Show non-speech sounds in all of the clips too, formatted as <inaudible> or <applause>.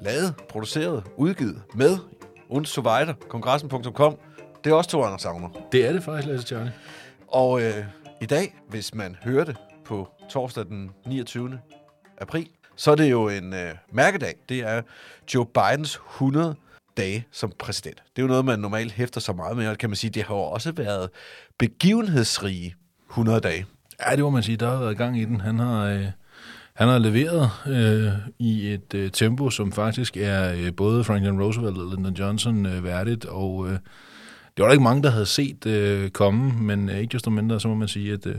lavet, produceret, udgivet med und so weiter, kongressen.com. Det er også to andre savner. Det er det faktisk, Lasse Charlie. Og øh, i dag, hvis man hører det på torsdag den 29. april, så er det jo en øh, mærkedag. Det er Joe Bidens 100 dage som præsident. Det er jo noget, man normalt hæfter så meget med, og kan man sige, det har jo også været begivenhedsrige 100 dage. Ja, det må man sige. Der har været gang i den. Han har, øh, han har leveret øh, i et øh, tempo, som faktisk er øh, både Franklin Roosevelt og Lyndon Johnson øh, værdigt, og øh, det var der ikke mange, der havde set øh, komme, men øh, ikke desto mindre, så må man sige, at øh,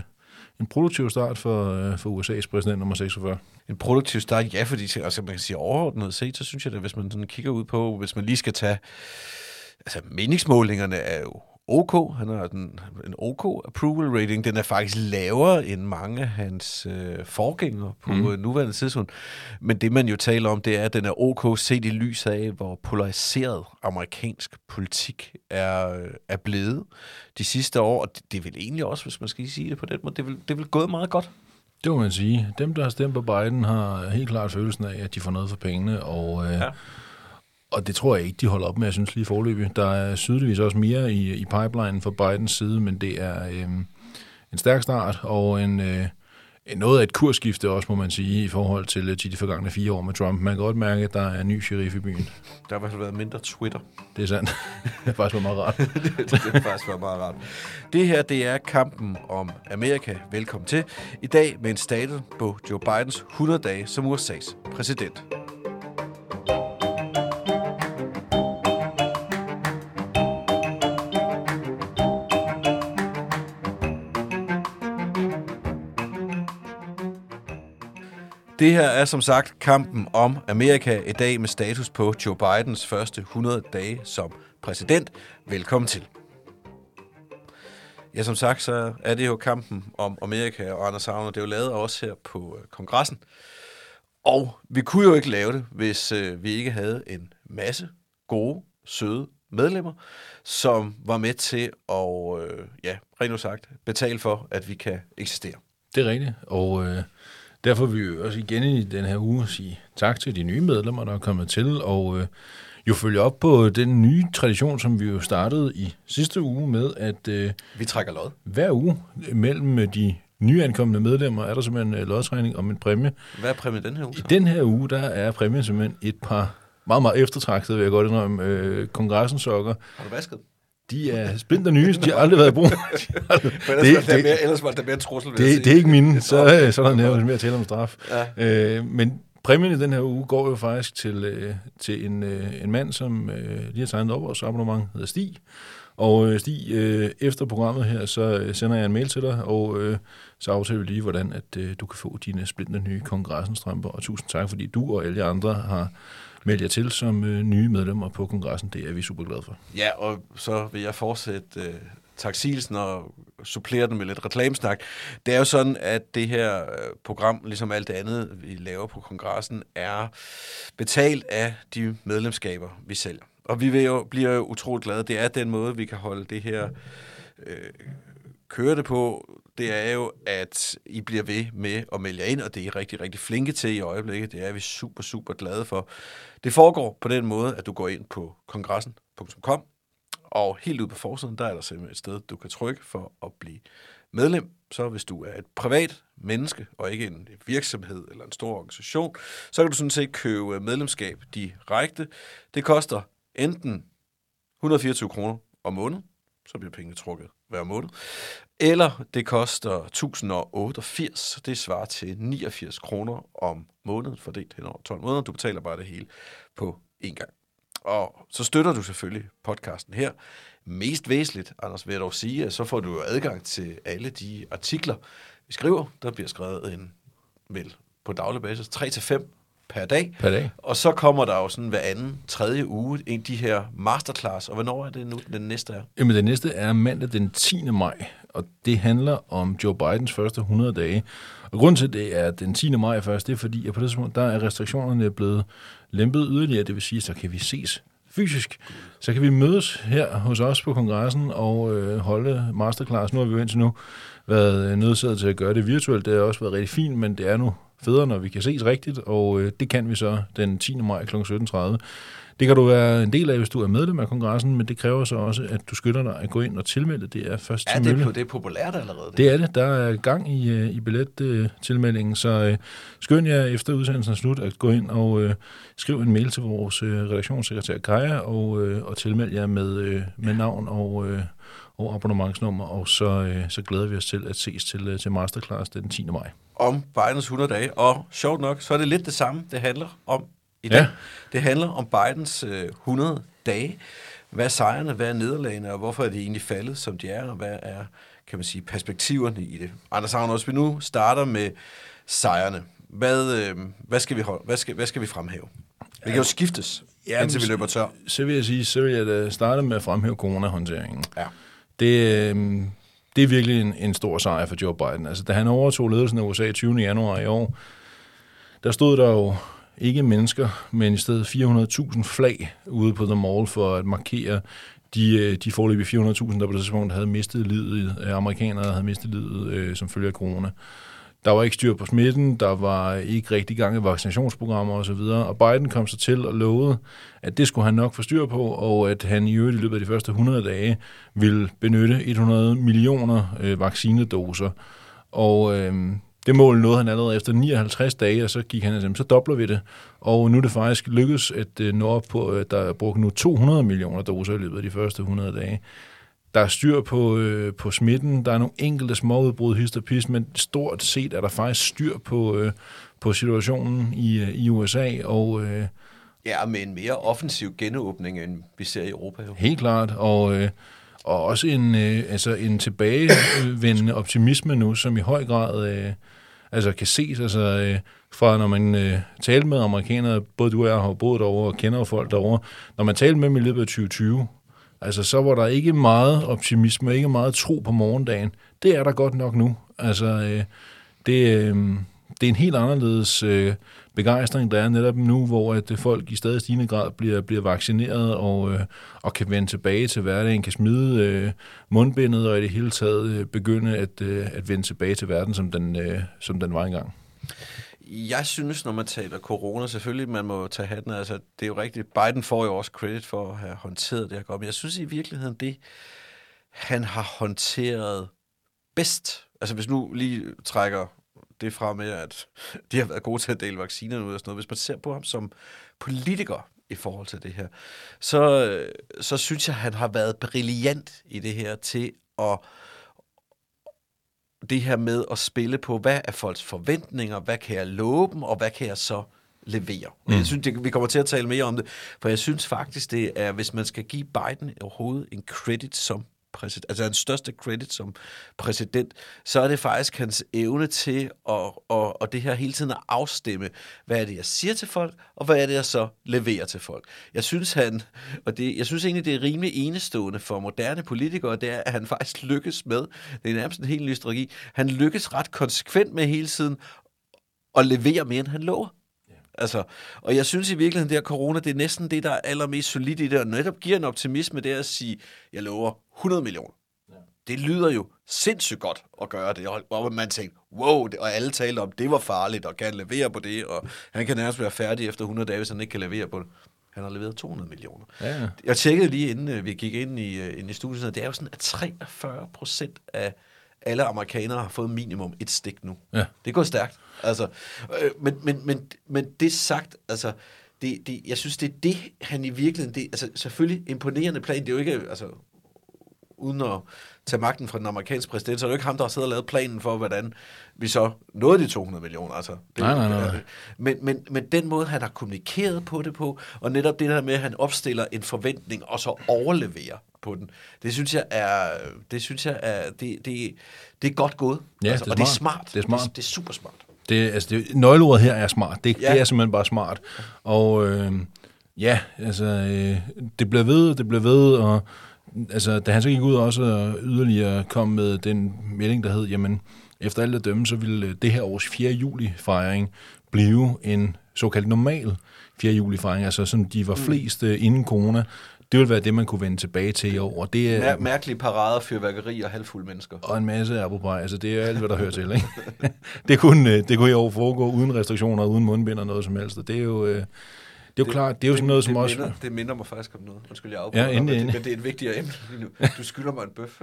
en produktiv start for, øh, for USA's præsident nummer 46. En produktiv start, ja, fordi altså, man kan sige overordnet set, så synes jeg, at hvis man sådan kigger ud på, hvis man lige skal tage, altså meningsmålingerne er jo OK, han har den, en OK approval rating, den er faktisk lavere end mange af hans øh, forgængere på mm. nuværende tidspunkt. Men det man jo taler om, det er, at den er OK set i lys af, hvor polariseret amerikansk politik er, øh, er blevet de sidste år. Og det, det vel egentlig også, hvis man skal sige det på den måde, det vel, det vel gået meget godt. Det må man sige. Dem, der har stemt på Biden, har helt klart følelsen af, at de får noget for pengene, og... Øh, ja. Og det tror jeg ikke, de holder op med, jeg synes lige forløbig. Der er sydeligvis også mere i, i pipeline fra Bidens side, men det er øh, en stærk start og en, øh, noget af et kursskifte også, må man sige, i forhold til, til de forgangne fire år med Trump. Man kan godt mærke, at der er en ny sheriff i byen. Der har i hvert fald været mindre Twitter. Det er sandt. <laughs> det er faktisk meget rart. <laughs> det, det, er faktisk meget rart. Det her, det er kampen om Amerika. Velkommen til. I dag med en status på Joe Bidens 100 dage som USA's præsident. Det her er som sagt kampen om Amerika i dag med status på Joe Bidens første 100 dage som præsident. Velkommen til. Ja, som sagt, så er det jo kampen om Amerika og Anders Havner. Det er jo lavet også her på øh, kongressen. Og vi kunne jo ikke lave det, hvis øh, vi ikke havde en masse gode, søde medlemmer, som var med til at, øh, ja, rent sagt, betale for, at vi kan eksistere. Det er rigtigt, og øh, derfor vil vi også igen i den her uge sige tak til de nye medlemmer, der er kommet til, og øh, jo følge op på den nye tradition, som vi jo startede i sidste uge med, at øh, vi trækker lod. Hver uge mellem de nyankomne medlemmer er der simpelthen en lodtrækning om en præmie. Hvad er præmien den her uge? Så? I den her uge, der er præmien simpelthen et par meget, meget eftertragtede, vil jeg godt indrømme, øh, kongressens sokker. Har du vasket? De er splinter nye, de har aldrig været i brug. <laughs> det, det, det, mere, ellers var det mere trussel. Det, det er ikke mine, så, så er der nærmest mere at tale om straf. Ja. Øh, men præmien i den her uge går jo faktisk til, øh, til en, øh, en mand, som øh, lige har tegnet op vores abonnement, hedder Stig. Og øh, Stig, øh, efter programmet her, så øh, sender jeg en mail til dig, og øh, så aftaler vi lige, hvordan at, øh, du kan få dine splinter nye kongressenstrømper. Og tusind tak, fordi du og alle andre har melde jer til som øh, nye medlemmer på kongressen. Det er vi super glade for. Ja, og så vil jeg fortsætte øh, taksilsen og supplere den med lidt reklamesnak. Det er jo sådan, at det her øh, program, ligesom alt det andet, vi laver på kongressen, er betalt af de medlemskaber, vi sælger. Og vi vil jo, bliver jo utroligt glade. Det er den måde, vi kan holde det her øh, køre det på, det er jo, at I bliver ved med at melde jer ind, og det er I rigtig, rigtig flinke til i øjeblikket. Det er vi super, super glade for. Det foregår på den måde, at du går ind på kongressen.com, og helt ude på forsiden, der er der simpelthen et sted, du kan trykke for at blive medlem, så hvis du er et privat menneske, og ikke en virksomhed eller en stor organisation, så kan du sådan set købe medlemskab direkte. Det koster enten 124 kroner om måneden, så bliver pengene trukket hver måned, eller det koster 1088, det svarer til 89 kroner om måneden, fordelt hen over 12 måneder. Du betaler bare det hele på én gang. Og så støtter du selvfølgelig podcasten her. Mest væsentligt, Anders, vil jeg dog sige, at så får du adgang til alle de artikler, vi skriver. Der bliver skrevet en, vel, på daglig basis, 3-5 per dag. Per dag. Og så kommer der jo sådan hver anden, tredje uge, en de her masterclass. Og hvornår er det nu, den næste er? Jamen, det næste er mandag den 10. maj, og det handler om Joe Bidens første 100 dage. Og grunden til, det er den 10. maj først, det er fordi, at på det tidspunkt, der er restriktionerne blevet lempet yderligere. Det vil sige, så kan vi ses fysisk. Så kan vi mødes her hos os på kongressen og øh, holde masterclass. Nu har vi jo indtil nu været nødsaget til at gøre det virtuelt. Det har også været rigtig fint, men det er nu federe, når vi kan ses rigtigt, og øh, det kan vi så den 10. maj kl. 17.30. Det kan du være en del af, hvis du er medlem af kongressen, men det kræver så også, at du skynder dig at gå ind og tilmelde. Det er først Ja, til det mølle. er, det er populært allerede. Det. Det er det. Der er gang i, øh, i billettilmeldingen, så øh, skynd jer efter udsendelsen er slut at gå ind og øh, skriv en mail til vores øh, redaktionssekretær Kaja og, øh, og tilmeld jer med, øh, med navn og, øh, og abonnementsnummer, og så, øh, så glæder vi os til at ses til, øh, til Masterclass den 10. maj. Om Bidens 100 dage. Og sjovt nok, så er det lidt det samme, det handler om i dag. Ja. Det handler om Bidens øh, 100 dage. Hvad er sejrene, hvad er nederlagene, og hvorfor er de egentlig faldet, som de er, og hvad er, kan man sige, perspektiverne i det. Anders Agner, hvis vi nu starter med sejrene, hvad, øh, hvad, skal, vi, holde, hvad, skal, hvad skal vi fremhæve? Vi kan jo skiftes, ja, indtil vi løber tør. Så vil jeg sige, så vil jeg da starte med at fremhæve coronahåndteringen. Ja. Det, øh, det er virkelig en, en stor sejr for Joe Biden. Altså, da han overtog ledelsen af USA 20. januar i år, der stod der jo ikke mennesker, men i stedet 400.000 flag ude på The Mall for at markere de, øh, de forløbige 400.000, der på det tidspunkt havde mistet livet, øh, amerikanere havde mistet livet øh, som følge af corona. Der var ikke styr på smitten, der var ikke rigtig gang i vaccinationsprogrammer osv., og Biden kom så til og lovede, at det skulle han nok få styr på, og at han i øvrigt i løbet af de første 100 dage ville benytte 100 millioner øh, vaccinedoser. Og øh, det mål nåede han allerede efter 59 dage, og så gik han altså, så dobler vi det. Og nu er det faktisk lykkedes at øh, nå op på, at der er brugt nu 200 millioner doser i løbet af de første 100 dage. Der er styr på, øh, på smitten, der er nogle enkelte småudbrud, hist og pis, men stort set er der faktisk styr på, øh, på situationen i, øh, i USA, og øh, Ja, med en mere offensiv genåbning, end vi ser i Europa jo. helt klart, og, øh, og også en, øh, altså en tilbagevendende optimisme nu, som i høj grad øh, altså kan ses, altså øh, fra når man øh, talte med amerikanere, både du og jeg har boet derovre og kender folk derovre, når man talte med dem i løbet af 2020, altså så var der ikke meget optimisme, ikke meget tro på morgendagen. Det er der godt nok nu. Altså øh, det, øh, det er en helt anderledes øh, begejstring, der er netop nu, hvor at folk i stadig stigende grad bliver, bliver vaccineret og, øh, og kan vende tilbage til hverdagen, kan smide øh, mundbindet og i det hele taget øh, begynde at, øh, at vende tilbage til verden, som den, øh, som den var engang. Jeg synes, når man taler corona, selvfølgelig, man må tage hatten. Altså, det er jo rigtigt. Biden får jo også credit for at have håndteret det her godt. Men jeg synes i virkeligheden, det han har håndteret bedst. Altså, hvis nu lige trækker det fra med, at de har været gode til at dele vacciner ud og sådan noget. Hvis man ser på ham som politiker i forhold til det her, så, så synes jeg, han har været brilliant i det her til at det her med at spille på, hvad er folks forventninger, hvad kan jeg love dem, og hvad kan jeg så levere. Mm. Jeg synes, det, vi kommer til at tale mere om det, for jeg synes faktisk, det er, hvis man skal give Biden overhovedet en credit som præsident, altså hans største credit som præsident, så er det faktisk hans evne til at, at, at det her hele tiden at afstemme, hvad er det, jeg siger til folk, og hvad er det, jeg så leverer til folk. Jeg synes, han, og det, jeg synes egentlig, det er rimelig enestående for moderne politikere, det er, at han faktisk lykkes med, det er nærmest en helt ny strategi, han lykkes ret konsekvent med hele tiden at levere mere, end han lover. Altså, og jeg synes i virkeligheden, det her corona, det er næsten det, der er allermest solidt i det, og netop giver en optimisme, det er at sige, jeg lover 100 millioner. Ja. Det lyder jo sindssygt godt at gøre det, og man tænker, wow, og alle taler om, det var farligt, og kan levere på det, og han kan nærmest være færdig efter 100 dage, hvis han ikke kan levere på det. Han har leveret 200 millioner. Ja. Jeg tjekkede lige, inden øh, vi gik ind i, øh, ind i studiet, det er jo sådan, at 43 procent af alle amerikanere har fået minimum et stik nu. Ja. Det går stærkt. Altså, øh, men, men, men, men det sagt, altså, det, det, jeg synes, det er det, han i virkeligheden, det, altså selvfølgelig imponerende plan, det er jo ikke, altså, uden at tage magten fra den amerikanske præsident, så er det jo ikke ham, der har siddet og lavet planen for, hvordan vi så nåede de 200 millioner. Altså, det, Nej, nej, nej. Men, men, men den måde, han har kommunikeret på det på, og netop det der med, at han opstiller en forventning, og så overleverer på den, det synes jeg er, det synes jeg er, det, det, det er godt gået. Ja, altså, det er og det er smart. Det er smart. Det, det er super smart. Det, altså, det, nøgleordet her er smart. Det, Ja. ja. det er simpelthen bare smart. Og øh, ja, altså, øh, det bliver ved, det bliver ved, og altså, da han så gik ud også og yderligere kom med den melding, der hed, jamen, efter alt at dømme, så ville øh, det her års 4. juli-fejring blive en såkaldt normal 4. juli-fejring, altså sådan de var flest øh, inden corona. Det ville være det, man kunne vende tilbage til i år, og det er... Mær- mærkelige parader, fyrværkeri og halvfulde mennesker. og en masse pie. Altså, det er alt, hvad der hører til, ikke? <laughs> det, kunne, øh, det kunne i år foregå uden restriktioner, uden mundbind og noget som helst. Og det er jo, jo det, klart, det er jo sådan noget, som det også... Minder, det minder mig faktisk om noget. Undskyld, jeg afbryder Ja, dig, endelig, men, det, men det er et vigtigere emne lige nu. Du skylder mig en bøf.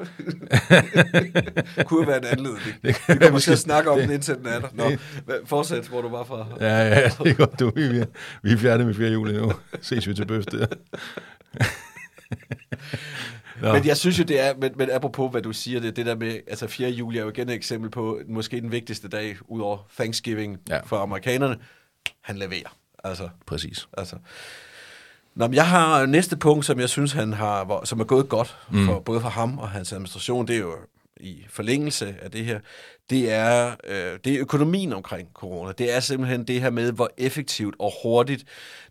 <laughs> Kunne jo være en anledning. Vi kommer til at snakke om den, indtil den er der. Nå, hvad- fortsæt, hvor du var fra. Ja, ja, det er godt, du. Vi er, vi er færdige med 4. juli nu. Ses vi til bøf der. Nå. Men jeg synes jo, det er, men, men apropos hvad du siger, det, det der med, altså 4. juli er jo igen et eksempel på, måske den vigtigste dag, ud over Thanksgiving Ja. for amerikanerne. Han leverer. Altså, Præcis. Altså. Nå, men jeg har næste punkt, som jeg synes, han har, som er gået godt, mm. for, både for ham og hans administration, det er jo i forlængelse af det her, det er, øh, det er økonomien omkring corona. Det er simpelthen det her med, hvor effektivt og hurtigt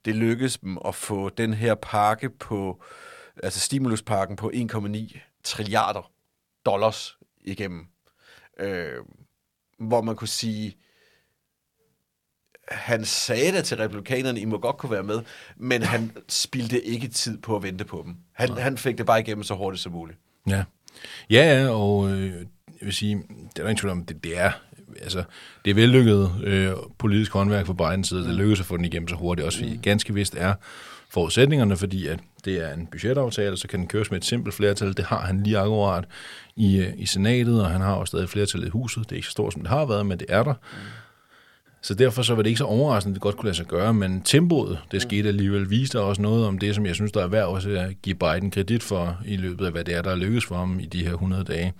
det lykkes dem at få den her pakke på, altså stimuluspakken på 1,9 trilliarder dollars igennem. Øh, hvor man kunne sige, han sagde det til republikanerne, I må godt kunne være med, men han spildte ikke tid på at vente på dem. Han, han fik det bare igennem så hurtigt som muligt. Ja, ja, ja og øh, jeg vil sige, det er der ingen tvivl om, det, det er altså, det er vellykket øh, politisk håndværk fra Bidens side. Det lykkedes at få den igennem så hurtigt, også fordi ganske vist er forudsætningerne, fordi at det er en budgetaftale, så kan den køres med et simpelt flertal. Det har han lige akkurat i, øh, i senatet, og han har også stadig flertal i huset. Det er ikke så stort, som det har været, men det er der. Så derfor så var det ikke så overraskende, at det godt kunne lade sig gøre, men tempoet, det skete alligevel, viste også noget om det, som jeg synes, der er værd også at give Biden kredit for i løbet af, hvad det er, der er lykkes for ham i de her 100 dage.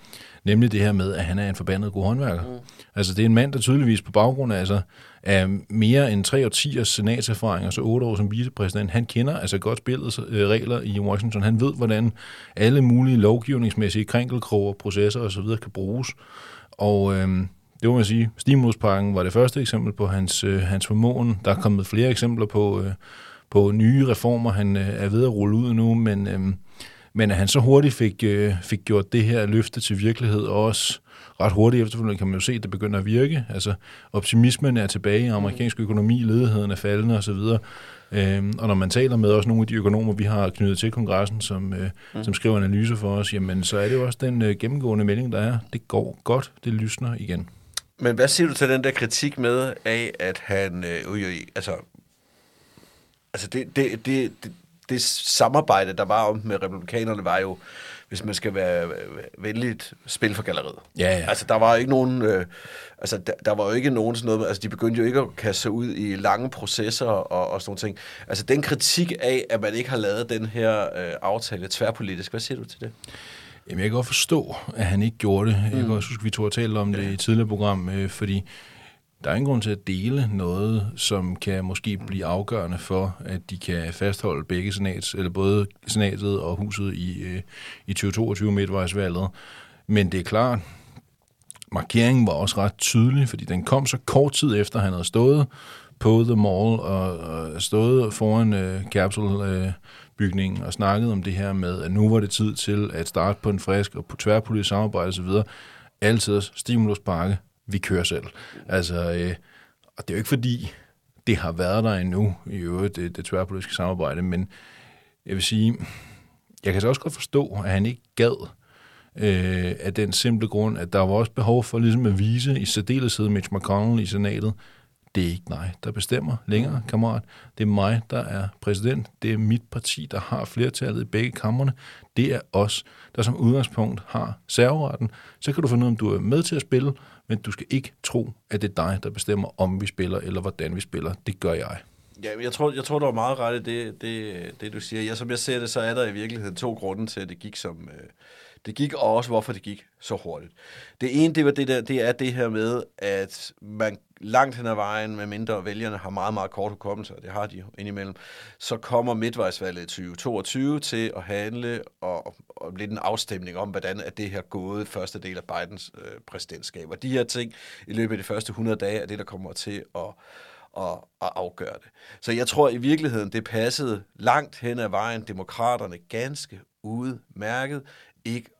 Nemlig det her med, at han er en forbandet god håndværker. Mm. Altså det er en mand, der tydeligvis på baggrund af, altså, af mere end tre årtiers senatserfaring, og så otte år som vicepræsident, han kender altså godt spillets øh, regler i Washington. Han ved, hvordan alle mulige lovgivningsmæssige krænkelkroger, processer osv. kan bruges. Og øhm, det må man sige, stimuluspakken var det første eksempel på hans, øh, hans formåen. Der er kommet flere eksempler på, øh, på nye reformer, han øh, er ved at rulle ud nu, men, øh, men at han så hurtigt fik, øh, fik gjort det her løfte til virkelighed, og også ret hurtigt efterfølgende kan man jo se, at det begynder at virke. Altså optimismen er tilbage i amerikansk økonomi, ledigheden er faldende osv., Øhm, og når man taler med også nogle af de økonomer, vi har knyttet til kongressen, som, øh, mm. som skriver analyser for os, jamen så er det jo også den øh, gennemgående melding, der er. Det går godt, det lysner igen. Men hvad siger du til den der kritik med af, at han... Øh, øh, øh, altså, altså det, det, det, det, det samarbejde, der var om med republikanerne, var jo, hvis man skal være venligt, spil for galleriet. Ja, ja. Altså, der var ikke nogen... Øh, altså, der, der var jo ikke nogen sådan noget... Altså, de begyndte jo ikke at kaste sig ud i lange processer og, og sådan nogle ting. Altså, den kritik af, at man ikke har lavet den her øh, aftale tværpolitisk, hvad siger du til det? Jamen, jeg kan godt forstå, at han ikke gjorde det. Jeg kan også huske, at vi tog og talte om det i et tidligere program, øh, fordi der er ingen grund til at dele noget, som kan måske blive afgørende for, at de kan fastholde begge senats, eller både senatet og huset i, øh, i 2022 midtvejsvalget. Men det er klart, markeringen var også ret tydelig, fordi den kom så kort tid efter, han havde stået på The Mall og, og stået foran øh, Capsule øh, bygningen og snakket om det her med, at nu var det tid til at starte på en frisk og på tværpolitisk samarbejde osv. Altid stimuluspakke, vi kører selv. Altså, øh, og det er jo ikke fordi, det har været der endnu, i øvrigt, det, det tværpolitiske samarbejde, men jeg vil sige, jeg kan så også godt forstå, at han ikke gad øh, af den simple grund, at der var også behov for ligesom at vise i særdeleshed Mitch McConnell i senatet, det er ikke mig, der bestemmer længere, kammerat. Det er mig, der er præsident. Det er mit parti, der har flertallet i begge kammerne. Det er os, der som udgangspunkt har serveretten. Så kan du finde ud af, om du er med til at spille, men du skal ikke tro, at det er dig, der bestemmer, om vi spiller, eller hvordan vi spiller. Det gør jeg. Ja, jeg tror, jeg tror, du var meget ret i det, det, det, du siger. Ja, som jeg ser det, så er der i virkeligheden to grunde til, at det gik som... Øh, det gik, og også hvorfor det gik så hurtigt. Det ene, det, var det, der, det er det her med, at man langt hen ad vejen, med mindre vælgerne har meget, meget kort hukommelse, og det har de jo indimellem, så kommer midtvejsvalget i 2022 til at handle og, og lidt en afstemning om, hvordan er det her gået første del af Bidens øh, præsidentskab. Og de her ting i løbet af de første 100 dage er det, der kommer til at at, at afgøre det. Så jeg tror i virkeligheden, det passede langt hen ad vejen demokraterne ganske udmærket ikke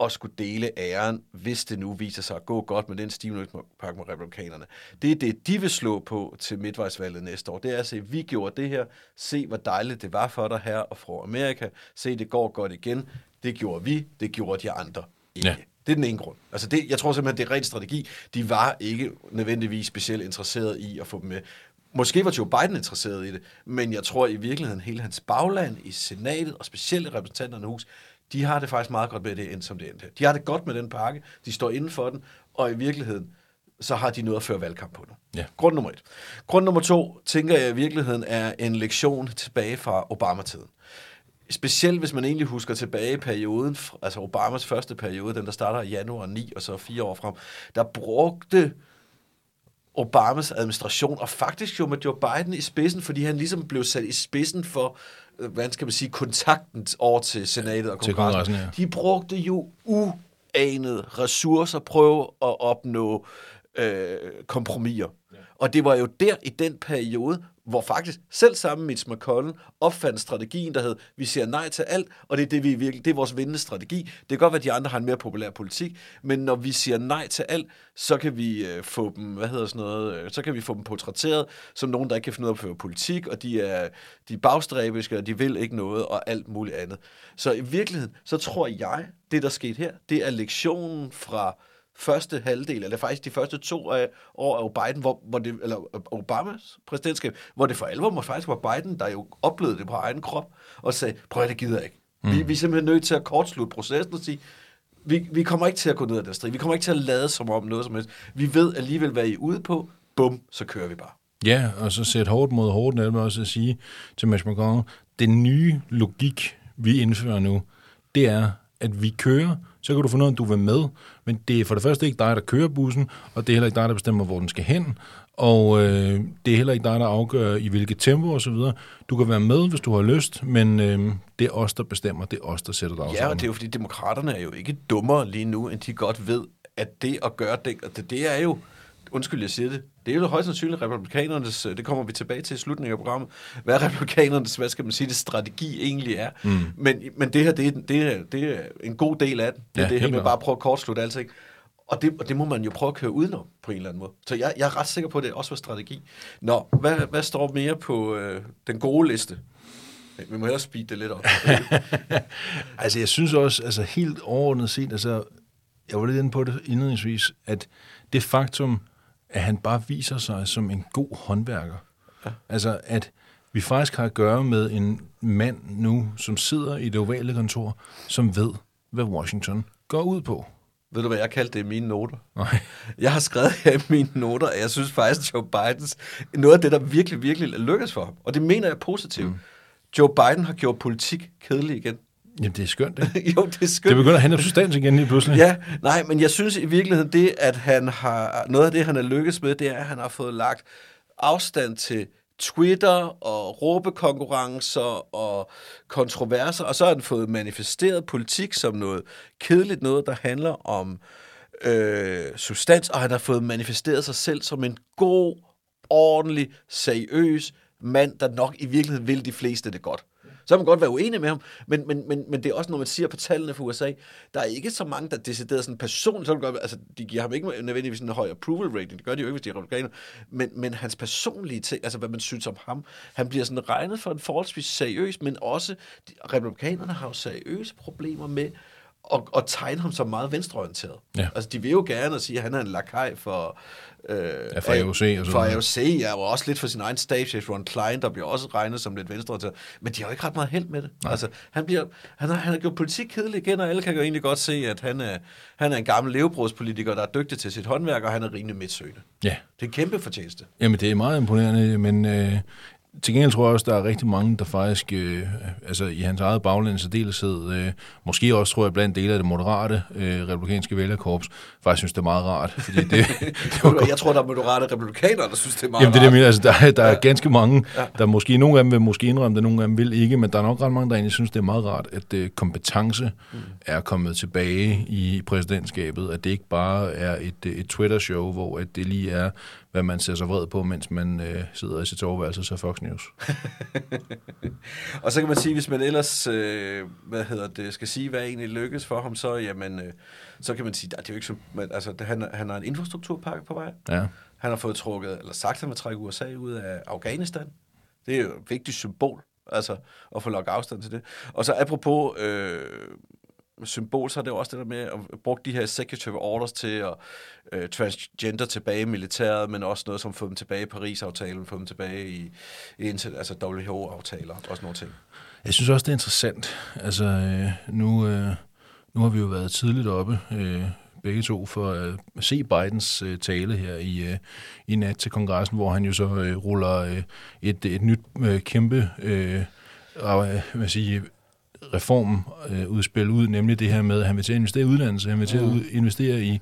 at skulle dele æren, hvis det nu viser sig at gå godt med den stimuluspakke med republikanerne. Det er det, de vil slå på til midtvejsvalget næste år. Det er at se, vi gjorde det her. Se, hvor dejligt det var for dig her og fra Amerika. Se, det går godt igen. Det gjorde vi. Det gjorde de andre ikke. Ja. Det er den ene grund. Altså det, jeg tror simpelthen, det er ren strategi. De var ikke nødvendigvis specielt interesseret i at få dem med. Måske var Joe Biden interesseret i det, men jeg tror i virkeligheden, hele hans bagland i senatet, og specielt i repræsentanternes hus, de har det faktisk meget godt med det, end som det endte. De har det godt med den pakke, de står inden for den, og i virkeligheden, så har de noget at føre valgkamp på nu. Ja. Grund nummer et. Grund nummer to, tænker jeg i virkeligheden, er en lektion tilbage fra Obama-tiden. Specielt hvis man egentlig husker tilbage i perioden, altså Obamas første periode, den der starter i januar 9 og så fire år frem, der brugte Obamas administration, og faktisk jo med Joe Biden i spidsen, fordi han ligesom blev sat i spidsen for Øh, hvad skal man sige, kontakten over til senatet og kongressen. kongressen ja. De brugte jo uanede ressourcer prøve at opnå øh, kompromiser. Ja. Og det var jo der i den periode, hvor faktisk selv sammen Mitch McConnell opfandt strategien, der hed, vi siger nej til alt, og det er, det, vi virkelig, det er vores vindende strategi. Det kan godt være, at de andre har en mere populær politik, men når vi siger nej til alt, så kan vi øh, få dem, hvad hedder sådan noget, øh, så kan vi få dem portrætteret som nogen, der ikke kan finde ud af at føre politik, og de er, de er bagstræbiske, og de vil ikke noget, og alt muligt andet. Så i virkeligheden, så tror jeg, det der skete her, det er lektionen fra første halvdel, eller faktisk de første to år af Biden, hvor, hvor det, eller Obamas præsidentskab, hvor det for alvor må faktisk var Biden, der jo oplevede det på egen krop, og sagde, prøv at det gider jeg ikke. Mm. Vi, vi er simpelthen nødt til at kortslutte processen og sige, vi, vi kommer ikke til at gå ned ad den strid. Vi kommer ikke til at lade som om noget som helst. Vi ved alligevel, hvad I er ude på. Bum, så kører vi bare. Ja, og så sæt hårdt mod hårdt, er også at sige til Mads McConnell, den nye logik, vi indfører nu, det er, at vi kører, så kan du få noget, du vil med, men det er for det første ikke dig, der kører bussen, og det er heller ikke dig, der bestemmer, hvor den skal hen, og øh, det er heller ikke dig, der afgør i hvilket tempo og så videre. Du kan være med, hvis du har lyst, men øh, det er os, der bestemmer, det er os, der sætter dig Ja, og det er jo fordi, demokraterne er jo ikke dummere lige nu, end de godt ved, at det at gøre det, det, det er jo undskyld, jeg siger det, det er jo højst sandsynligt republikanernes, øh, det kommer vi tilbage til i slutningen af programmet, hvad republikanernes, hvad skal man sige, det strategi egentlig er. Mm. Men, men det her, det er, det, er, det er en god del af den. Det er ja, det her med bare at prøve at kortslutte alting. Og det, og det må man jo prøve at køre udenom på en eller anden måde. Så jeg, jeg er ret sikker på, at det også var strategi. Nå, hvad, hvad står mere på øh, den gode liste? Vi må hellere speede det lidt op. <laughs> altså, jeg synes også, altså helt overordnet set, altså, jeg var lidt inde på det indledningsvis, at det faktum, at han bare viser sig som en god håndværker. Ja. Altså, at vi faktisk har at gøre med en mand nu, som sidder i det ovale kontor, som ved, hvad Washington går ud på. Ved du, hvad jeg kaldte det i mine noter? Nej. Jeg har skrevet her i mine noter, at jeg synes faktisk, at Joe Bidens, noget af det, der virkelig, virkelig lykkes for ham, og det mener jeg positivt. Mm. Joe Biden har gjort politik kedelig igen. Jamen, det er skønt, det. <laughs> jo, det er skønt. Det begynder at handle substans igen lige pludselig. Ja, nej, men jeg synes i virkeligheden, det, at han har, noget af det, han er lykkes med, det er, at han har fået lagt afstand til Twitter og råbekonkurrencer og kontroverser, og så har han fået manifesteret politik som noget kedeligt, noget, der handler om øh, substans, og han har fået manifesteret sig selv som en god, ordentlig, seriøs mand, der nok i virkeligheden vil de fleste det godt. Så kan man godt være uenig med ham, men, men, men, men det er også, når man siger på tallene for USA, der er ikke så mange, der decideret sådan person, så godt, altså de giver ham ikke nødvendigvis en høj approval rating, det gør de jo ikke, hvis de er republikaner, men, men hans personlige ting, altså hvad man synes om ham, han bliver sådan regnet for en forholdsvis seriøs, men også, de, republikanerne har jo seriøse problemer med og, og tegne ham som meget venstreorienteret. Ja. Altså, de vil jo gerne sige, at han er en lakaj for... Øh, Ja, for AOC og sådan For. AOC, ja, og også lidt for sin egen stabschef, Ron Klein, der bliver også regnet som lidt venstreorienteret. Men de har jo ikke ret meget held med det. Nej. Altså, han, bliver, han, har, han har gjort politik kedelig igen, og alle kan jo egentlig godt se, at han er, han er en gammel levebrudspolitiker, der er dygtig til sit håndværk, og han er rimelig midtsøgende. Ja, Det er en kæmpe fortjeneste. Jamen, det er meget imponerende, men øh, til gengæld tror jeg også, der er rigtig mange, der faktisk, øh, altså i hans eget bagland særdeleshed, øh, måske også tror jeg blandt dele af det moderate øh, republikanske vælgerkorps, faktisk synes, det er meget rart. Fordi det, <laughs> det var Jeg tror, der er moderate republikanere, der synes, det er meget Jamen det er det. Altså, der, er, der er ganske mange, der måske, nogle af dem vil måske indrømme det, nogle af dem vil ikke, men der er nok ret mange, der egentlig synes, det er meget rart, at øh, kompetence mm. er kommet tilbage i præsidentskabet, at det ikke bare er et, øh, et Twitter-show, hvor at det lige er, hvad man ser sig vred på, mens man øh, sidder i sit soveværelse og ser Fox News. <laughs> Og så kan man sige, hvis man ellers, øh, hvad hedder det, skal sige, hvad egentlig lykkes for ham, så, jamen, øh, så kan man sige, at det er jo ikke så, men, altså, det, han, han har en infrastrukturpakke på vej. Ja. Han har fået trukket, eller sagt, at han vil trække USA ud af Afghanistan. Det er jo et vigtigt symbol, altså at få lukket afstand til det. Og så apropos øh, symbol, så er det jo også det der med at bruge de her executive orders til at øh, transgender tilbage i militæret, men også noget som få dem tilbage i Paris-aftalen, få dem tilbage i, i altså WHO-aftaler, også nogle ting. Jeg synes også, det er interessant. Altså, øh, nu, øh, nu har vi jo været tidligt oppe, øh, begge to, for at se Bidens øh, tale her i, øh, i nat til kongressen, hvor han jo så øh, ruller øh, et, et nyt øh, kæmpe øh, og, øh, hvad siger, reformudspil ud, nemlig det her med, at han vil til at investere i uddannelse, han vil til at ud- investere i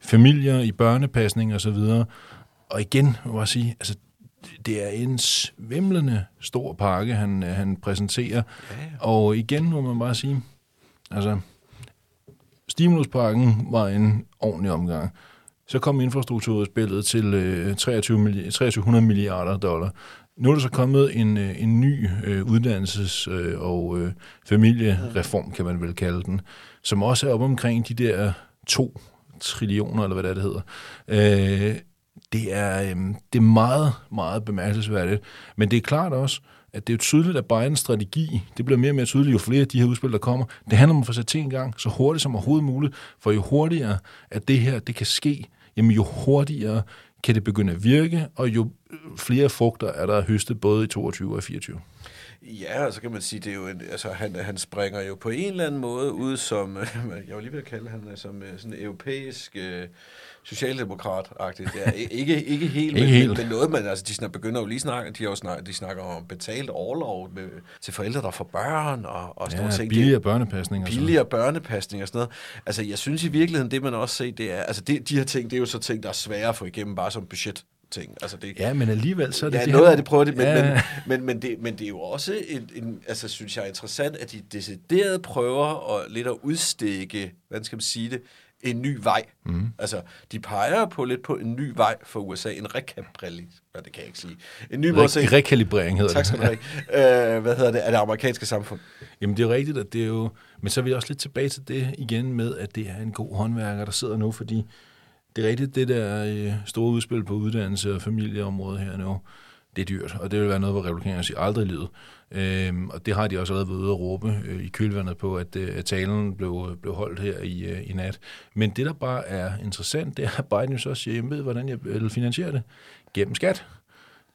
familier, i børnepasning osv. Og igen, må jeg bare sige, altså, det er en svimlende stor pakke, han, øh, han præsenterer. Og igen må man bare sige, altså, stimuluspakken var en ordentlig omgang. Så kom infrastrukturudspillet til øh, 23 milli- 2300 milliarder dollar. Nu er der så kommet en, øh, en ny øh, uddannelses- øh, og øh, familiereform, kan man vel kalde den, som også er op omkring de der to trillioner, eller hvad det, er, det hedder. Øh, det er, øh, det er meget, meget bemærkelsesværdigt. Men det er klart også, at det er jo tydeligt, at Bidens strategi, det bliver mere og mere tydeligt, jo flere af de her udspil, der kommer. Det handler om at få sat ting i gang så hurtigt som overhovedet muligt, for jo hurtigere, at det her det kan ske, jamen jo hurtigere kan det begynde at virke, og jo øh, flere frugter er der høstet både i 22 og 24. Ja, og så kan man sige, det er jo en, altså, han, han springer jo på en eller anden måde ud som, <laughs> jeg var lige ved at kalde han som øh, sådan europæisk øh, socialdemokrat-agtigt. Ja, ikke, ikke helt, <laughs> Ikke men, helt. Men, noget, man, altså, de snak, begynder jo lige snakke, de, jo snak, de snakker om betalt overlov med, til forældre, der får børn, og, og sådan Ja, nogle ting. billigere børnepasning og sådan billigere børnepasning og sådan noget. Altså, jeg synes i virkeligheden, det man også ser, det er, altså, det, de her ting, det er jo så ting, der er svære at få igennem, bare som budget ting. Altså, det, Ja, men alligevel så er det... ja, det noget her- af det prøver de, men, Ja. men, men, men, det, men det er jo også, en, en, altså, synes jeg, interessant, at de decideret prøver at, lidt at udstikke, hvordan skal man sige det, en ny vej. Mm. Altså, de peger på lidt på en ny vej for USA, en rekabrelli, hvad det kan jeg ikke sige. En ny måde Re- rekalibrering hedder tak det. skal du have, <laughs> øh, hvad hedder det, af det amerikanske samfund. Jamen det er jo rigtigt, at det er jo... Men så er vi også lidt tilbage til det igen med, at det er en god håndværker, der sidder nu, fordi det er rigtigt, det der øh, store udspil på uddannelse og familieområdet her nu, det er dyrt, og det vil være noget, hvor republikanerne siger aldrig i livet. Øhm, og det har de også allerede været ude at råbe øh, i kølvandet på, at, øh, at talen blev, øh, blev holdt her i, øh, i nat. Men det, der bare er interessant, det er, at Biden jo så siger, jamen ved, hvordan jeg vil finansiere det. Gennem skat.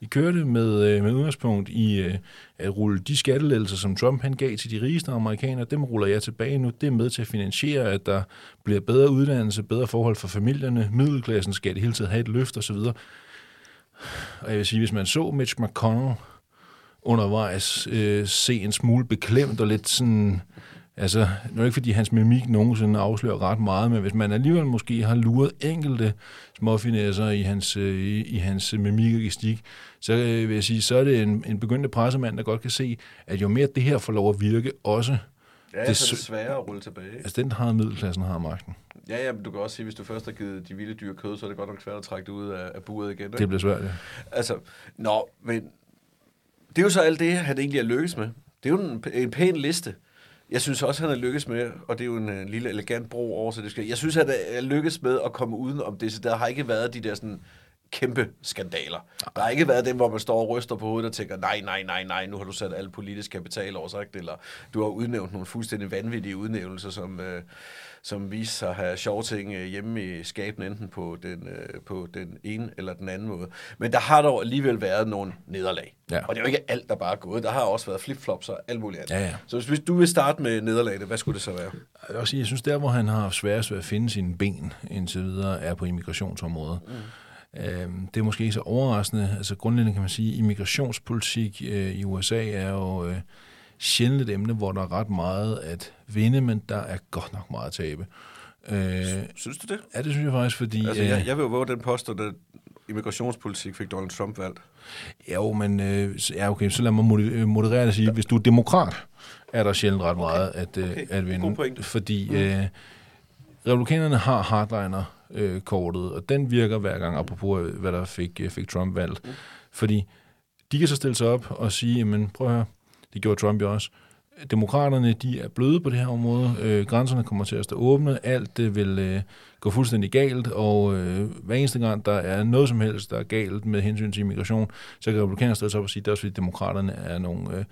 I kørte med, øh, med udgangspunkt i øh, at rulle de skattelettelser, som Trump han gav til de rigeste amerikanere, dem ruller jeg tilbage nu. Det er med til at finansiere, at der bliver bedre uddannelse, bedre forhold for familierne, middelklassen skal det hele taget have et løft osv. Og jeg vil sige, hvis man så Mitch McConnell undervejs øh, se en smule beklemt og lidt sådan... Altså, nu er det ikke, fordi hans mimik nogensinde afslører ret meget, men hvis man alligevel måske har luret enkelte småfinesser i hans, øh, i, i hans mimik og gestik, så øh, vil jeg sige, så er det en, en begyndte pressemand, der godt kan se, at jo mere det her får lov at virke også, Ja, Det det, så er det sværere at rulle tilbage. altså den, har middelklassen, har magten. Ja, ja, men du kan også sige, hvis du først har givet de vilde dyr kød, så er det godt nok svært at trække det ud af, af buret igen. Ikke? Det bliver svært, ja. Altså, nå, men det er jo så alt det, han egentlig er lykkes med. Det er jo en, en pæn liste. Jeg synes også, han er lykkes med, og det er jo en, en lille elegant bro over, så det skal... Jeg synes, han er lykkes med at komme uden om det, så der har ikke været de der sådan kæmpe skandaler. Der har ikke været dem, hvor man står og ryster på hovedet og tænker, nej, nej, nej, nej, nu har du sat al politisk kapital over sagt, eller du har udnævnt nogle fuldstændig vanvittige udnævnelser, som, øh, som viser sig at have sjove ting øh, hjemme i skaben, enten på den, øh, på den ene eller den anden måde. Men der har dog alligevel været nogle nederlag. Ja. Og det er jo ikke alt, der bare er gået. Der har også været flipflops og alt muligt andet. Ja, ja. Så hvis, hvis du vil starte med nederlaget, hvad skulle det så være? Jeg vil også sige, jeg synes, der hvor han har haft sværest ved at finde sine ben indtil videre, er på immigrationsområdet. Mm. Øhm, det er måske ikke så overraskende. Altså grundlæggende kan man sige, at immigrationspolitik øh, i USA er jo sjældent et emne, hvor der er ret meget at vinde, men der er godt nok meget at tabe. Øh, Synes du det? ja, det synes jeg faktisk, fordi... Altså, øh, jeg, jeg vil jo våge den påstå, at immigrationspolitik fik Donald Trump valgt. Jo, men øh, ja, okay, så lad mig øh, moderere det og sige, hvis du er demokrat, er der sjældent ret meget at, øh, Okay. at vinde. God pointe. Fordi øh, republikanerne har hardliner-kortet, og den virker hver gang, apropos øh, hvad der fik, øh, fik Trump valgt. Mm. Fordi de kan så stille sig op og sige, men prøv at høre, det gjorde Trump jo også, demokraterne, de er bløde på det her område. Øh, grænserne kommer til at stå åbne. Alt det vil øh, gå fuldstændig galt, og øh, hver eneste gang, der er noget som helst, der er galt med hensyn til immigration, så kan republikanerne stå op og sige, det er også fordi demokraterne er nogle, øh,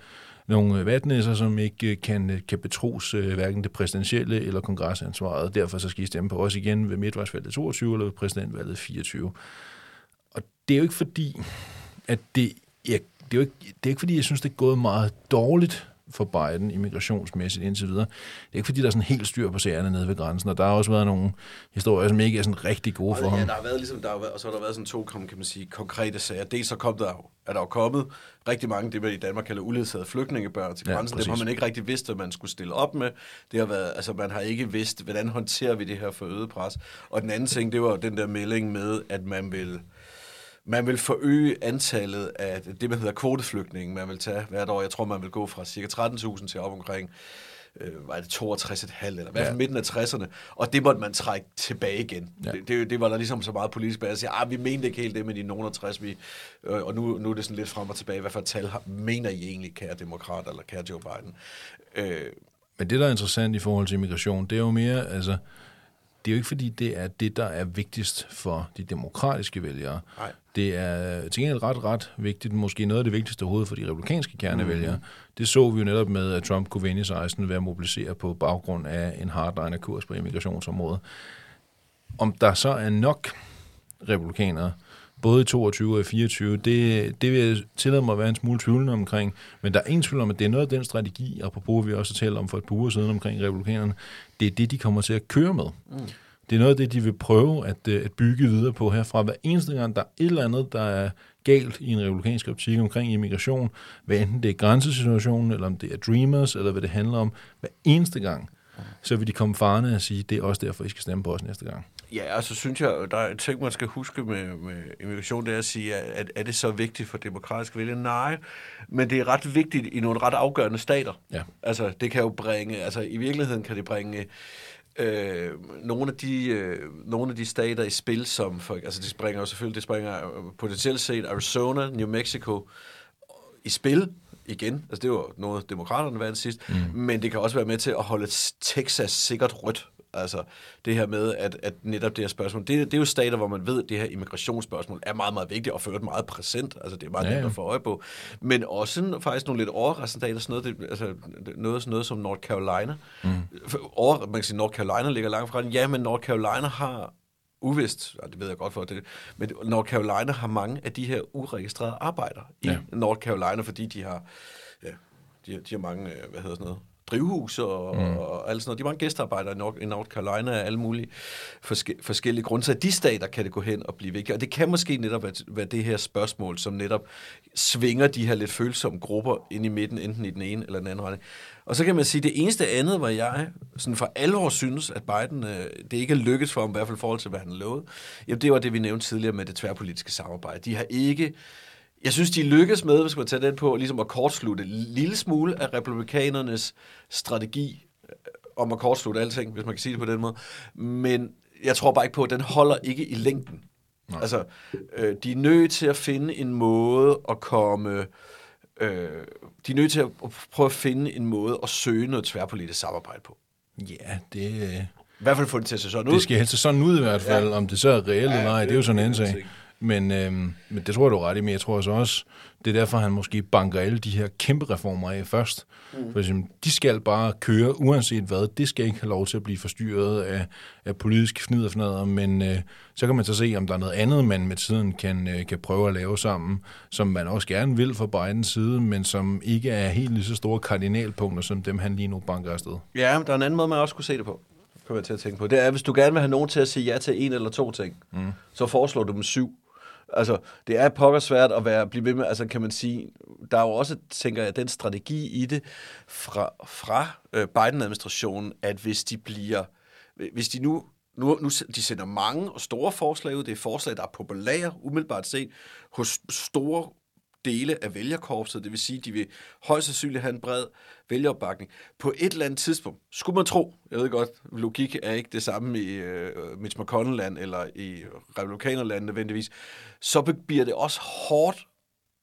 nogle øh, vatnæsser, som ikke øh, kan, øh, kan betros øh, hverken det præsidentielle eller kongressansvaret. Derfor så skal I stemme på os igen ved midtvejsvalget 22 eller ved præsidentvalget 24. Og det er jo ikke fordi, at det, er det, er jo ikke, det er ikke fordi, jeg synes, det er gået meget dårligt for Biden immigrationsmæssigt indtil videre. Det er ikke fordi, der er sådan helt styr på sagerne nede ved grænsen, og der har også været nogle historier, som ikke er sådan rigtig gode for Ja, ham. der har været ligesom, der har været, og så har der været sådan to, kan man sige, konkrete sager. Dels så kom der er der jo kommet rigtig mange, det vi i Danmark kalder uledsagede flygtningebørn til Ja, grænsen. Dem har præcis. man ikke rigtig vidst, hvad man skulle stille op med. Det har været, altså man har ikke vidst, hvordan håndterer vi det her for øget pres. Og den anden ting, det var den der melding med, at man vil man vil forøge antallet af det, man hedder kvoteflygtninge. Man vil tage hvert år, jeg tror, man vil gå fra cirka 13.000 til op omkring øh, var det 62,5 eller i hvert fald Ja. midten af 60'erne. Og det måtte man trække tilbage igen. Ja. Det, det, det var der ligesom så meget politisk bag at sige, ah, vi mente ikke helt det med de nogen af 60, vi, øh, og nu, nu er det sådan lidt frem og tilbage. Hvad for tal mener I egentlig, kære demokrat eller kære Joe Biden? Øh, Men det, der er interessant i forhold til immigration, det er jo mere, altså, det er jo ikke fordi, det er det, der er vigtigst for de demokratiske vælgere. Nej. Det er til gengæld ret, ret vigtigt, måske noget af det vigtigste overhovedet for de republikanske kernevælgere. Mhm. Mm-hmm. Det så vi jo netop med, at Trump kunne vinde i 16 ved at mobilisere på baggrund af en hardliner-kurs på immigrationsområdet. Om der så er nok republikanere, både i 22 og i 24, det, det vil jeg tillade mig at være en smule tvivlende omkring. Men der er ingen tvivl om, at det er noget af den strategi, apropos vi også talte om for et par uger siden omkring republikanerne, det er det, de kommer til at køre med. Mm. Det er noget af det, de vil prøve at, øh, at bygge videre på herfra. Hver eneste gang, der er et eller andet, der er galt i en republikansk optik omkring immigration, hvad enten det er grænsesituationen, eller om det er Dreamers, eller hvad det handler om, hver eneste gang, så vil de komme farne og sige, det er også derfor, I skal stemme på os næste gang. Ja, og så synes jeg, der er en ting, man skal huske med, med immigration, det er at sige, at er det så vigtigt for demokratiske vælgere? Nej, men det er ret vigtigt i nogle ret afgørende stater. Ja. Altså, det kan jo bringe, altså i virkeligheden kan det bringe øh, nogle, af de, øh, nogle af de stater i spil, som, for, altså det springer jo selvfølgelig, det springer øh, potentielt set Arizona, New Mexico i spil igen. Altså det var noget, demokraterne vandt sidst. Mm. Men det kan også være med til at holde Texas sikkert rødt. Altså det her med, at, at netop det her spørgsmål, det, det er jo stater, hvor man ved, at det her immigrationsspørgsmål er meget, meget vigtigt og ført meget præsent. Altså det er meget Ja, ja, nemt at få øje på. Men også faktisk nogle lidt overraskende stater, sådan noget, det, altså, noget, sådan noget som North Carolina. Mm. Over, man kan sige, North Carolina ligger langt fra den. Ja, men North Carolina har uvist, og det ved jeg godt for det, men North Carolina har mange af de her uregistrerede arbejdere i Ja. North Carolina, fordi de har, ja, de, de har mange, øh, hvad hedder sådan noget, drivhus og, mm. og alt sådan noget. De mange gæstearbejdere i North, i North Carolina af alle mulige forske, forskellige grunde. Så i de stater kan det gå hen og blive vigtigt. Og det kan måske netop være, være det her spørgsmål, som netop svinger de her lidt følsomme grupper ind i midten, enten i den ene eller den anden retning. Og så kan man sige, at det eneste andet, hvor jeg sådan for alvor synes, at Biden, øh, det ikke er lykkedes for ham, i hvert fald i forhold til, hvad han lovede, jamen det var det, vi nævnte tidligere med det tværpolitiske samarbejde. De har ikke jeg synes, de lykkes med, hvis man tager den på, ligesom at kortslutte en lille smule af republikanernes strategi øh, om at kortslutte alting, hvis man kan sige det på den måde. Men jeg tror bare ikke på, at den holder ikke i længden. Nej. Altså, øh, de er nødt til at finde en måde at komme... Øh, de er nødt til at prøve at finde en måde at søge noget tværpolitisk samarbejde på. Ja, det, øh, I hvert fald få det til at se sådan ud. det skal helst se sådan ud i hvert fald. Ja. Om det så er reelt eller Ja, ej, det, det er jo sådan en ting. Men, øhm, men det tror jeg, du er ret i, men jeg tror altså også, det er derfor, han måske banker alle de her kæmpe reformer af først. Mm. For eksempel, de skal bare køre, uanset hvad. Det skal ikke have lov til at blive forstyrret af, af politisk fnid og fnader, men øh, så kan man så se, om der er noget andet, man med tiden kan, øh, kan prøve at lave sammen, som man også gerne vil fra Bidens side, men som ikke er helt lige så store kardinalpunkter, som dem han lige nu banker afsted. Ja, men der er en anden måde, man også kunne se det på. Kommer jeg til at tænke på. Det er, hvis du gerne vil have nogen til at sige ja til en eller to ting, mm. så foreslår du dem syv. Altså, det er pokker svært at være, blive ved med, altså kan man sige, der er jo også, tænker jeg, den strategi i det fra, fra øh, Biden-administrationen, at hvis de bliver, hvis de nu, nu, nu de sender mange og store forslag ud, det er forslag, der er populære, umiddelbart set, hos store dele af vælgerkorpset, det vil sige, de vil højst sandsynligt have en bred vælgeropbakning. På et eller andet tidspunkt, skulle man tro, jeg ved godt, logik er ikke det samme i øh, Mitch McConnell-land eller i Republikanerland nødvendigvis, så bliver det også hårdt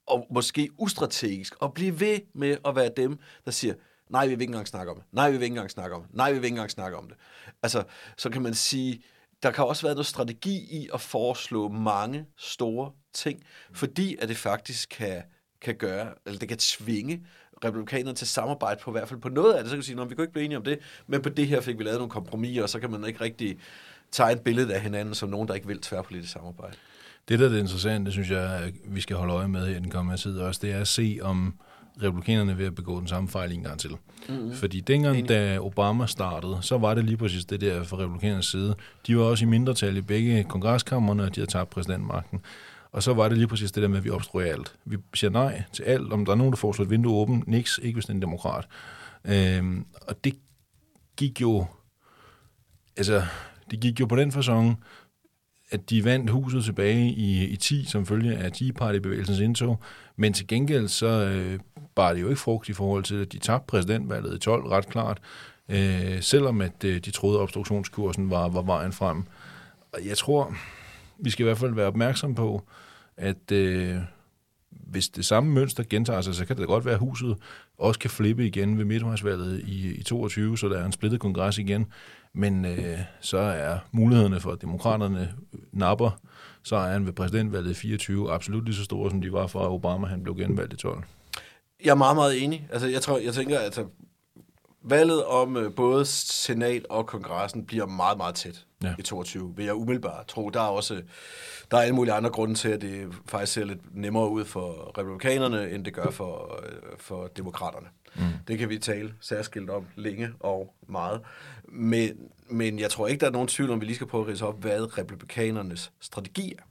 og måske ustrategisk at blive ved med at være dem, der siger, nej, vi vil ikke engang snakke om det. Nej, vi vil ikke engang snakke om det. Nej, vi vil ikke engang snakke om det. Altså, så kan man sige, der kan også være noget strategi i at foreslå mange store ting, fordi at det faktisk kan, kan gøre, eller det kan tvinge republikanerne til samarbejde på i hvert fald på noget af det. Så kan du sige, at vi kunne ikke blive enige om det, men på det her fik vi lavet nogle kompromiser, og så kan man ikke rigtig tegne et billede af hinanden som nogen, der ikke vil tværpolitisk samarbejde. Det, der er det interessante, synes jeg, vi skal holde øje med her i den kommende tid også, det er at se, om republikanerne ved at begå den samme fejl en gang til. Mm-hmm. Fordi dengang, Enig. da Obama startede, så var det lige præcis det der fra republikanernes side. De var også i mindretal i begge kongreskammerne, og de havde tabt præsidentmagten. Og så var det lige præcis det der med, at vi obstruerer alt. Vi siger nej til alt. Om der er nogen, der foreslår et vindue åbent, niks, ikke hvis det er en demokrat. Øhm, og det gik jo... Altså, det gik jo på den fasong, at de vandt huset tilbage i, i 10 som følge af Tea Party-bevægelsens indtog, men til gengæld så øh, bar det jo ikke frugt i forhold til, at de tabte præsidentvalget i 12 ret klart, øh, selvom at øh, de troede, at obstruktionskursen var, var vejen frem. Og jeg tror, vi skal i hvert fald være opmærksom på, at øh, hvis det samme mønster gentager sig, så kan det godt være, at huset også kan flippe igen ved midtvejsvalget i, i 22, så der er en splittet kongres igen. Men øh, så er mulighederne for, at demokraterne napper sejren ved præsidentvalget i 24 absolut lige så store, som de var for, at Obama han blev genvalgt i 12. Jeg er meget, meget enig. Altså, jeg, tror, jeg tænker, at altså, valget om øh, både senat og kongressen bliver meget, meget tæt ja. i 22, vil jeg umiddelbart tro. Der er også der er alle mulige andre grunde til, at det faktisk ser lidt nemmere ud for republikanerne, end det gør for, øh, for demokraterne. Mm. Det kan vi tale særskilt om længe og meget. Men, men jeg tror ikke, der er nogen tvivl om, vi lige skal prøve at rise op, hvad republikanernes strategi er.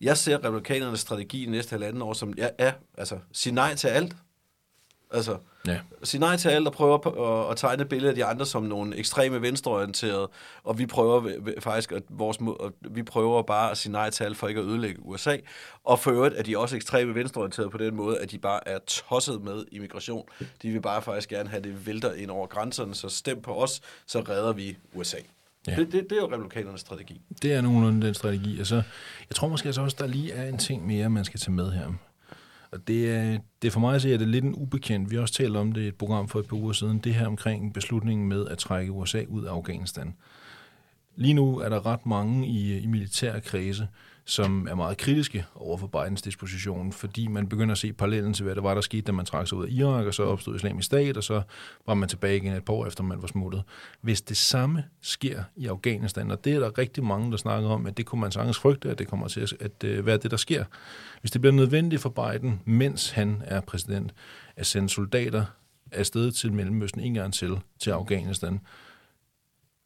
Jeg ser republikanernes strategi i næste halvanden år som, ja, ja altså, sig nej til alt. Altså, ja. sige nej til alt og prøve at, at, at tegne et billede af de andre som nogle ekstreme venstreorienterede, og vi prøver faktisk at vores at vi prøver bare at sige nej til alt for ikke at ødelægge USA, og for øvrigt er de også ekstreme venstreorienterede på den måde, at de bare er tosset med immigration. De vil bare faktisk gerne have det vælter ind over grænserne, så stem på os, så redder vi USA. Ja. Det, det, det er jo republikanernes strategi. Det er nogenlunde den strategi. Altså, jeg tror måske også, der lige er en ting mere, man skal tage med her. Og det er, det er for mig at se, at det er lidt en ubekendt. Vi har også talt om det i et program for et par uger siden, det her omkring beslutningen med at trække USA ud af Afghanistan. Lige nu er der ret mange i, i militære kredse, som er meget kritiske over for Bidens disposition, fordi man begynder at se parallellen til, hvad det var, der skete, da man trak sig ud af Irak, og så opstod islamisk stat, og så var man tilbage igen et par år efter, man var smuttet. Hvis det samme sker i Afghanistan, og det er der rigtig mange, der snakker om, at det kunne man sagtens frygte, at det kommer til at, at øh, være det, der sker. Hvis det bliver nødvendigt for Biden, mens han er præsident, at sende soldater afsted til Mellemøsten en gang til, til Afghanistan,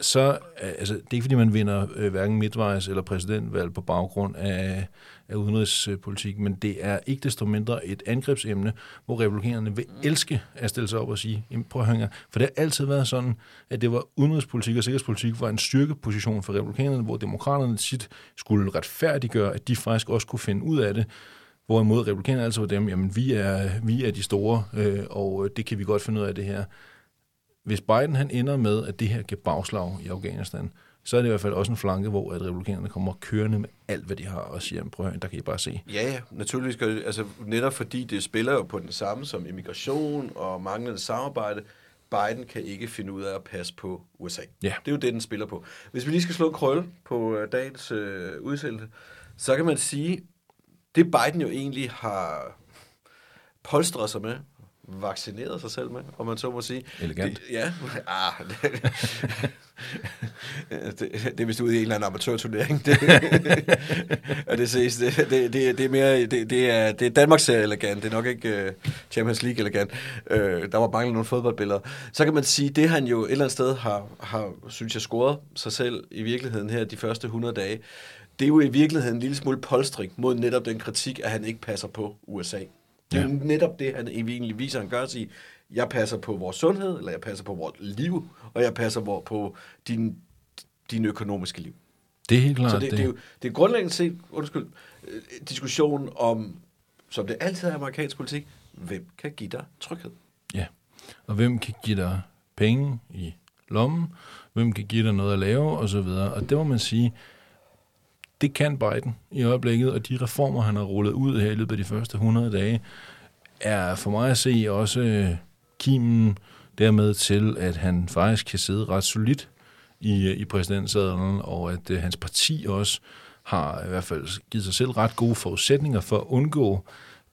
så øh, altså, det er ikke, fordi man vinder øh, hverken midtvejs eller præsidentvalg på baggrund af, af udenrigspolitik, men det er ikke desto mindre et angrebsemne, hvor republikanerne vil elske at stille sig op og sige, prøv at høre, for det har altid været sådan, at det var udenrigspolitik og sikkerhedspolitik var en styrkeposition for republikanerne, hvor demokraterne sit skulle retfærdiggøre, at de faktisk også kunne finde ud af det, hvorimod republikanerne altså var dem, jamen vi er, vi er de store, øh, og det kan vi godt finde ud af det her hvis Biden han ender med, at det her kan bagslag i Afghanistan, så er det i hvert fald også en flanke, hvor at republikanerne kommer kørende med alt, hvad de har, og siger, prøv at der kan I bare se. Ja, ja, naturligvis. Altså, netop fordi det spiller jo på den samme som immigration og manglende samarbejde. Biden kan ikke finde ud af at passe på USA. Ja. Det er jo det, den spiller på. Hvis vi lige skal slå en krølle på uh, dagens uh, udsendelse, så kan man sige, det Biden jo egentlig har polstret sig med, vaccineret sig selv med, om man så må sige. Elegant. Det, ja. Ah, det, <laughs> det, det er vist ude i en eller anden amatørturnering. Det, <laughs> og det ses, det, det, det, det er mere, det, det er, det er Danmarks elegant, det er nok ikke uh, Champions League elegant. Uh, der var manglet nogle fodboldbilleder. Så kan man sige, det han jo et eller andet sted har, har, synes jeg, scoret sig selv i virkeligheden her de første 100 dage, det er jo i virkeligheden en lille smule polstring mod netop den kritik, at han ikke passer på USA. Det er ja. netop det, han egentlig viser, han gør at sige, jeg passer på vores sundhed, eller jeg passer på vores liv, og jeg passer på din, din økonomiske liv. Det er helt klart. Så det, det. det, er jo, det er grundlæggende set, undskyld, øh, diskussion om, som det altid er amerikansk politik, hvem kan give dig tryghed? Ja, og hvem kan give dig penge i lommen, hvem kan give dig noget at lave, og så videre. Og det må man sige, det kan Biden i øjeblikket, og de reformer, han har rullet ud her i løbet af de første 100 dage, er for mig at se også øh, kimen dermed til, at han faktisk kan sidde ret solidt i, øh, i præsidentsadlen, og at uh, hans parti også har i hvert fald givet sig selv ret gode forudsætninger for at undgå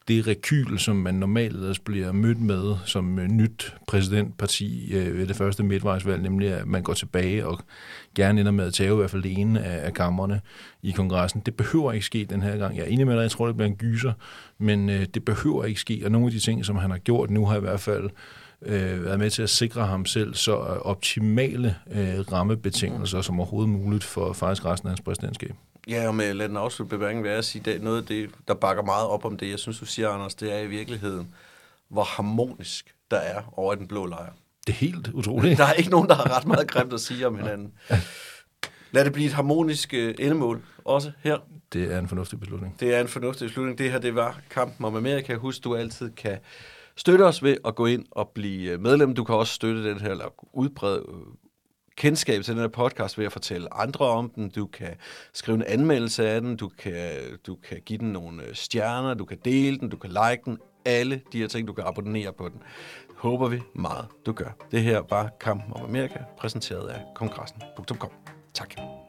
det rekyl, som man normalt ellers bliver mødt med som øh, nyt præsidentparti øh, ved det første midtvejsvalg, nemlig at man går tilbage og gerne ender med at tage i hvert fald det ene af, kammerne i kongressen. Det behøver ikke ske den her gang. Jeg er enig med dig, jeg tror, det bliver en gyser, men øh, det behøver ikke ske. Og nogle af de ting, som han har gjort nu, har i hvert fald øh, været med til at sikre ham selv så optimale øh, rammebetingelser som overhovedet muligt for faktisk resten af hans præsidentskab. Ja, og med den afslutte bemærkning vil jeg sige, at noget af det, der bakker meget op om det, jeg synes, du siger, Anders, det er i virkeligheden, hvor harmonisk der er over i den blå lejr. Det er helt utroligt. Der er ikke nogen, der har ret meget grimt at sige om <laughs> hinanden. Lad det blive et harmonisk øh, endemål, også her. Det er en fornuftig beslutning. Det er en fornuftig beslutning. Det her, det var kampen om Amerika. Husk, du altid kan støtte os ved at gå ind og blive medlem. Du kan også støtte den her, eller udbrede kendskab til den her podcast ved at fortælle andre om den. Du kan skrive en anmeldelse af den, du kan, du kan give den nogle øh, stjerner, du kan dele den, du kan like den. Alle de her ting, du kan abonnere på den. Håber vi meget, du gør. Det her var Kampen om Amerika, præsenteret af kongressen.com. Tak.